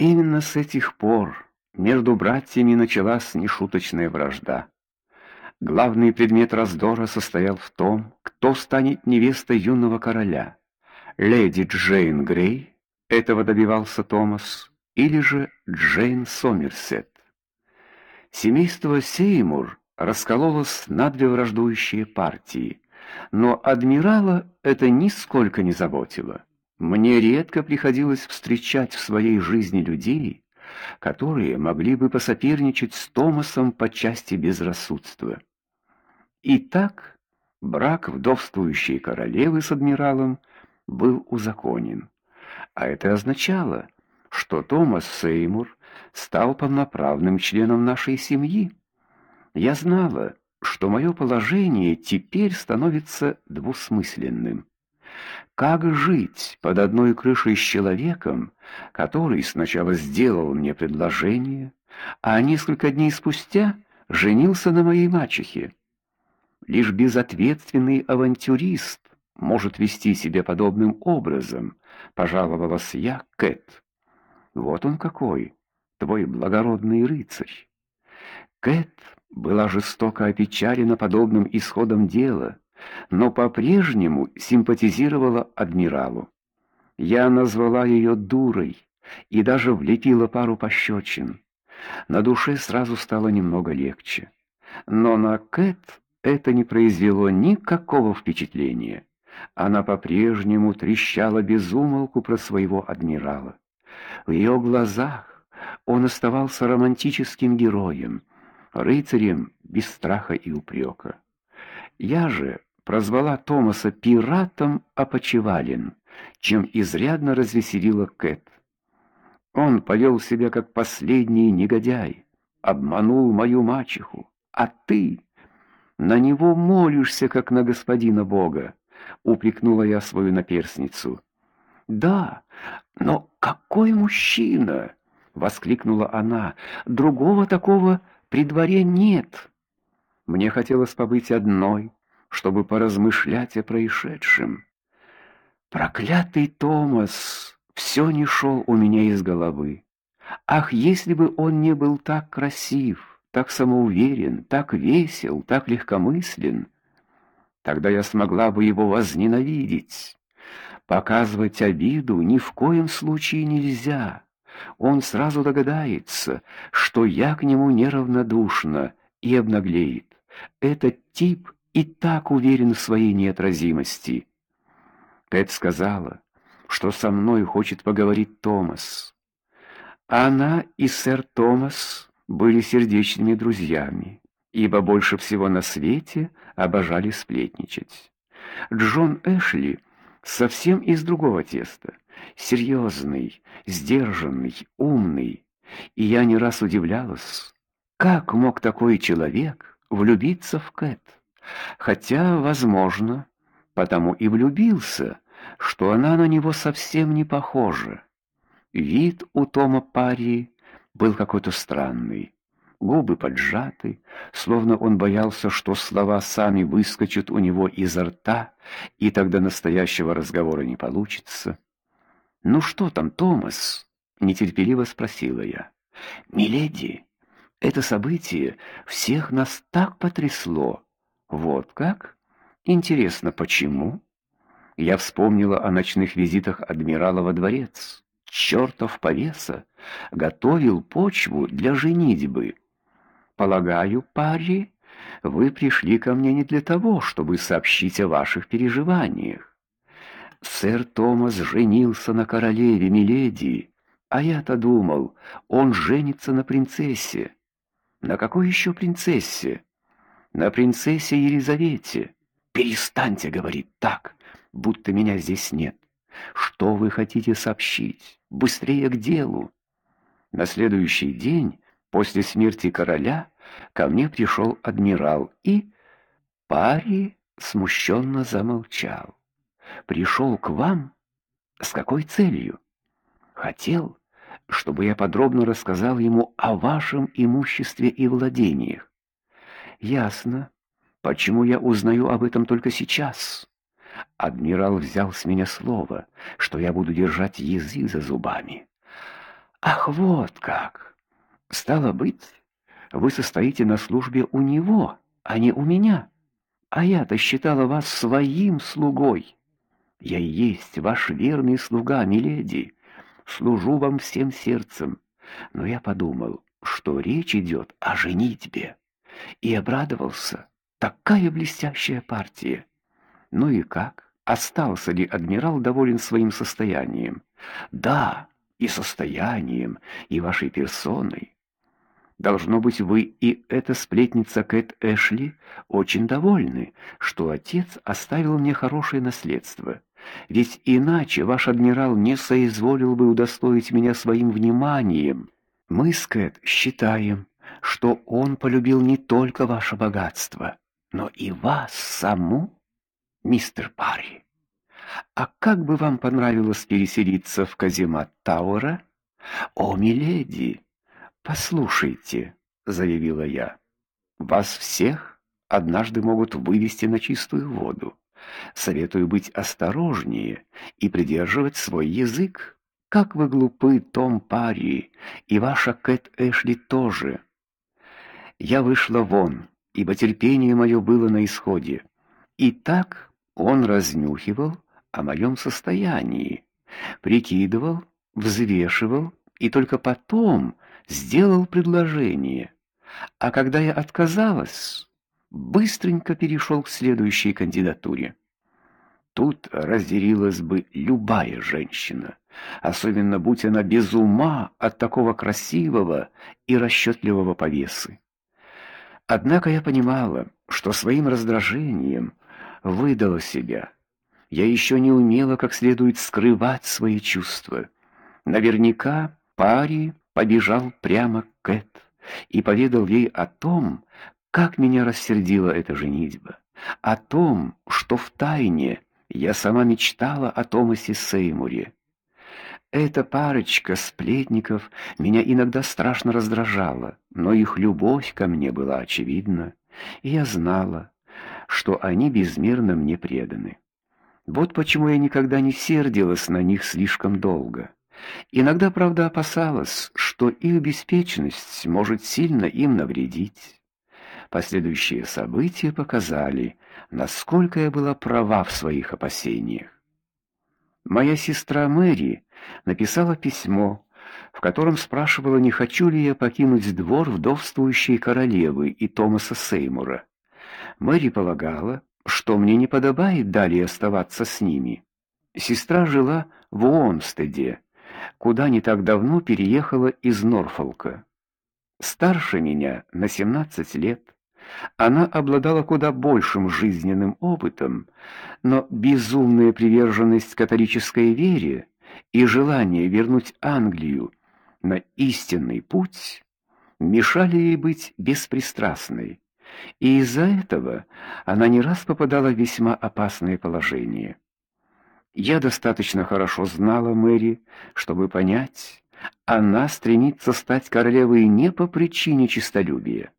Именно с этих пор между братьями началась нешуточная вражда. Главный предмет раздора состоял в том, кто станет невестой юного короля. Леди Джейн Грей, этого добивался Томас, или же Джейн Сомерсет. Семейство Сеймур раскололось на две враждующие партии, но адмирала это нисколько не заботило. Мне редко приходилось встречать в своей жизни людей, которые могли бы посоперничать с Томасом по части безрассудства. Итак, брак вдовствующей королевы с адмиралом был узаконен. А это означало, что Томас Сеймур стал полноправным членом нашей семьи. Я знала, что мое положение теперь становится двусмысленным. Как жить под одной крышей с человеком, который сначала сделал мне предложение, а несколько дней спустя женился на моей мачехе? Лишь безответственный авантюрист может вести себя подобным образом, пожаловалась я Кэт. Вот он какой, твой благородный рыцарь. Кэт была жестоко опечалена подобным исходом дела, но по-прежнему симпатизировала адмиралу. Я назвала ее дурой и даже влепила пару пощечин. На душе сразу стало немного легче. Но на Кэт это не произвело никакого впечатления. Она по-прежнему трещала без умолку про своего адмирала. В ее глазах он оставался романтическим героем, рыцарем без страха и упрека. Я же прозвала Томаса пиратом опочивален, чем изрядно развеселила Кэт. Он повел себя как последний негодяй, обманул мою мачеху, а ты на него молишься, как на господина Бога, упрекнула я свою наперсницу. Да, но какой мужчина, воскликнула она. Другого такого при дворе нет. Мне хотелось побыть одной, чтобы поразмышлять о происшедшем. Проклятый Томас все не шел у меня из головы. Ах, если бы он не был так красив, так самоуверен, так весел, так легкомыслен, тогда я смогла бы его возненавидеть. Показывать обиду ни в коем случае нельзя. Он сразу догадается, что я к нему неравнодушна и обнаглеет. Этот тип и так уверен в своей неотразимости. Кэт сказала, что со мной хочет поговорить Томас. Она и сэр Томас были сердечными друзьями, ибо больше всего на свете обожали сплетничать. Джон Эшли совсем из другого теста, серьезный, сдержанный, умный, и я не раз удивлялась, как мог такой человек влюбиться в Кэт. Хотя, возможно, потому и влюбился, что она на него совсем не похожа. Вид у Тома Пари был какой-то странный. Губы поджаты, словно он боялся, что слова сами выскочат у него изо рта, и тогда настоящего разговора не получится. "Ну что там, Томас?" нетерпеливо спросила я. "Миледи, это событие всех нас так потрясло, вот как? Интересно, почему? Я вспомнила о ночных визитах адмирала во дворец. Чёртов повеса готовил почву для женитьбы. Полагаю, пари, вы пришли ко мне не для того, чтобы сообщить о ваших переживаниях. Сэр Томас женился на королеве миледи, а я-то думал, он женится на принцессе. На какой еще принцессе? На принцессе Елизавете. Перестаньте говорить так, будто меня здесь нет. Что вы хотите сообщить? Быстрее к делу. На следующий день после смерти короля ко мне пришел адмирал и Пари смущенно замолчал. Пришел к вам с какой целью? Хотел, чтобы я подробно рассказал ему о вашем имуществе и владениях. Ясно. Почему я узнаю об этом только сейчас? Адмирал взял с меня слово, что я буду держать язык за зубами. Ах, вот как. Стало быть, вы состоите на службе у него, а не у меня. А я-то считала вас своим слугой. Я и есть ваш верный слуга, миледи. Служу вам всем сердцем. Но я подумал, что речь идет о женитьбе, и обрадовался. Такая блестящая партия. Ну и как? Остался ли адмирал доволен своим состоянием? Да, и состоянием, и вашей персоной. Должно быть, вы и эта сплетница Кэт Эшли очень довольны, что отец оставил мне хорошее наследство. Ведь иначе ваш адмирал не соизволил бы удостоить меня своим вниманием. Мы с Кэт считаем, что он полюбил не только ваше богатство, но и вас саму, мистер Парри. А как бы вам понравилось переселиться в каземат Тауэра? О, миледи, послушайте, заявила я. Вас всех однажды могут вывести на чистую воду. Советую быть осторожнее и придерживать свой язык. Как вы глупы, Том Парри, и ваша Кэт Эшли тоже. Я вышла вон, ибо терпение мое было на исходе. И так он разнюхивал о моем состоянии, прикидывал, взвешивал и только потом сделал предложение. А когда я отказалась, быстренько перешел к следующей кандидатуре. Тут разделилась бы любая женщина, особенно будь она без ума от такого красивого и расчетливого повесы. Однако я понимала, что своим раздражением выдала себя. Я еще не умела как следует скрывать свои чувства. Наверняка Пари побежал прямо к Кэт и поведал ей о том, как меня рассердила эта женитьба, о том, что в тайне я сама мечтала о Томасе Сеймуре. Эта парочка сплетников меня иногда страшно раздражала, но их любовь ко мне была очевидна, и я знала, что они безмерно мне преданы. Вот почему я никогда не сердилась на них слишком долго. Иногда, правда, опасалась, что их беспечность может сильно им навредить. Последующие события показали, насколько я была права в своих опасениях. Моя сестра Мэри написала письмо, в котором спрашивала, не хочу ли я покинуть двор вдовствующей королевы и Томаса Сеймура. Мэри полагала, что мне не подобает далее оставаться с ними. Сестра жила в Уонстеде, куда не так давно переехала из Норфолка. Старше меня на 17 лет. Она обладала куда большим жизненным опытом, но безумная приверженность католической вере и желание вернуть Англию на истинный путь мешали ей быть беспристрастной, и из-за этого она не раз попадала в весьма опасное положение. Я достаточно хорошо знала Мэри, чтобы понять, она стремится стать королевой не по причине честолюбия,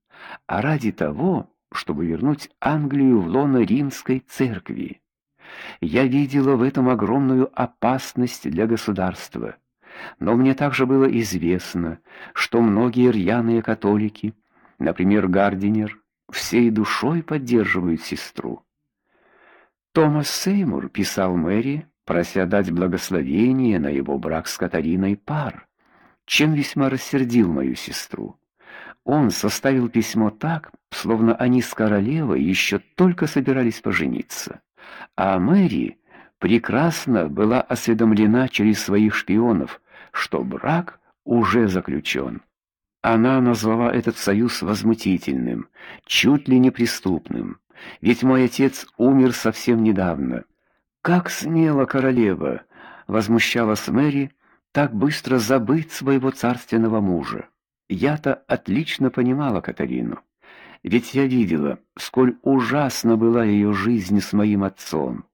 а ради того, чтобы вернуть Англию в лоно римской церкви. Я видела в этом огромную опасность для государства. Но мне также было известно, что многие рьяные католики, например, Гардинер, всей душой поддерживают сестру. Томас Сеймур писал Мэри, прося дать благословение на его брак с Катариной Пар, чем весьма рассердил мою сестру. Он составил письмо так, словно они с королевой еще только собирались пожениться. А Мэри прекрасно была осведомлена через своих шпионов, что брак уже заключен. Она назвала этот союз возмутительным, чуть ли не преступным. Ведь мой отец умер совсем недавно. Как смела королева, возмущалась Мэри, так быстро забыть своего царственного мужа. Я-то отлично понимала Катарину. Ведь я видела, сколь ужасна была ее жизнь с моим отцом.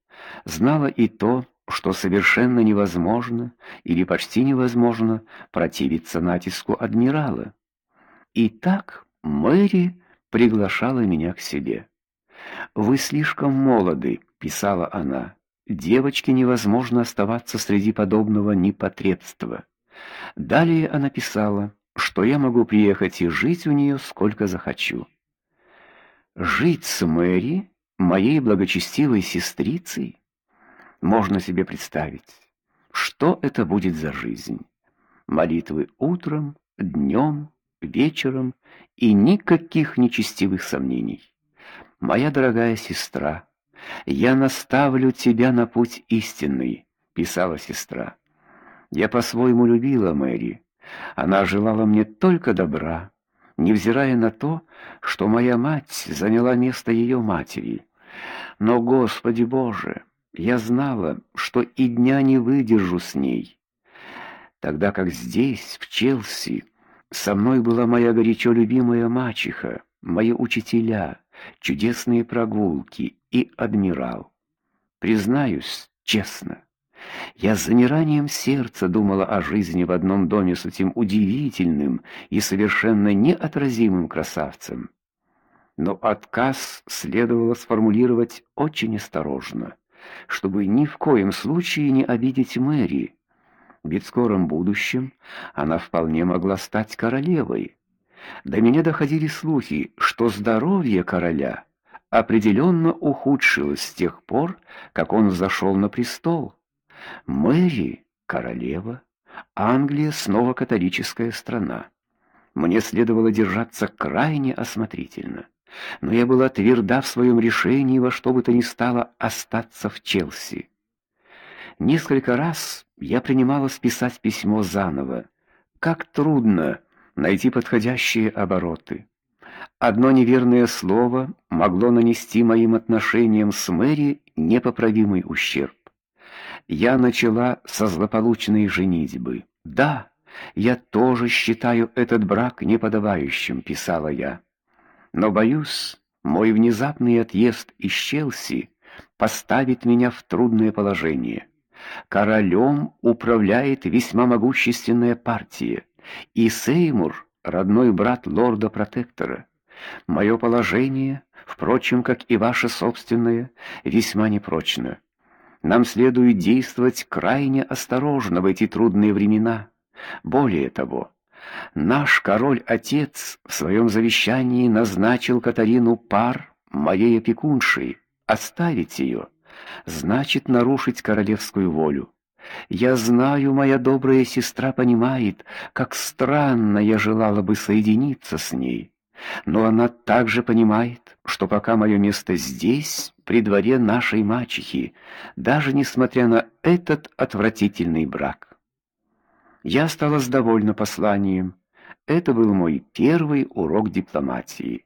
Знала и то, что совершенно невозможно или почти невозможно противиться натиску адмирала. И так Мэри приглашала меня к себе. Вы слишком молоды, писала она. Девочке невозможно оставаться среди подобного непотребства. Далее она писала, что я могу приехать и жить у нее сколько захочу. Жить с Мэри, моей благочестивой сестрицей, можно себе представить, что это будет за жизнь. Молитвы утром, днем, вечером и никаких нечестивых сомнений. Моя дорогая сестра, я наставлю тебя на путь истинный, писала сестра. Я по-своему любила Мэри. Она желала мне только добра, невзирая на то, что моя мать заняла место ее матери. Но, Господи Боже, я знала, что и дня не выдержу с ней. Тогда как здесь, в Челси, со мной была моя горячо любимая мачеха, мои учителя, чудесные прогулки и адмирал. Признаюсь честно, я с замиранием сердца думала о жизни в одном доме с этим удивительным и совершенно неотразимым красавцем. Но отказ следовало сформулировать очень осторожно, чтобы ни в коем случае не обидеть Мэри. Ведь в скором будущем она вполне могла стать королевой. До меня доходили слухи, что здоровье короля определенно ухудшилось с тех пор, как он взошел на престол. Мэри королева, Англия снова католическая страна. Мне следовало держаться крайне осмотрительно, но я была тверда в своем решении во что бы то ни стало остаться в Челси. Несколько раз я принимала списать письмо заново. Как трудно найти подходящие обороты. Одно неверное слово могло нанести моим отношениям с Мэри непоправимый ущерб я начала со злополучной женитьбы. Да, я тоже считаю этот брак неподобающим, писала я. Но боюсь, мой внезапный отъезд из Челси поставит меня в трудное положение. Королем управляет весьма могущественная партия, и Сеймур родной брат лорда-протектора. Мое положение, впрочем, как и ваше собственное, весьма непрочно. Нам следует действовать крайне осторожно в эти трудные времена. Более того, наш король-отец в своем завещании назначил Катарину пар моей опекуншей. Оставить ее значит нарушить королевскую волю. Я знаю, моя добрая сестра понимает, как странно я желала бы соединиться с ней. Но она также понимает, что пока мое место здесь, при дворе нашей мачехи, даже несмотря на этот отвратительный брак. Я осталась довольна посланием. Это был мой первый урок дипломатии.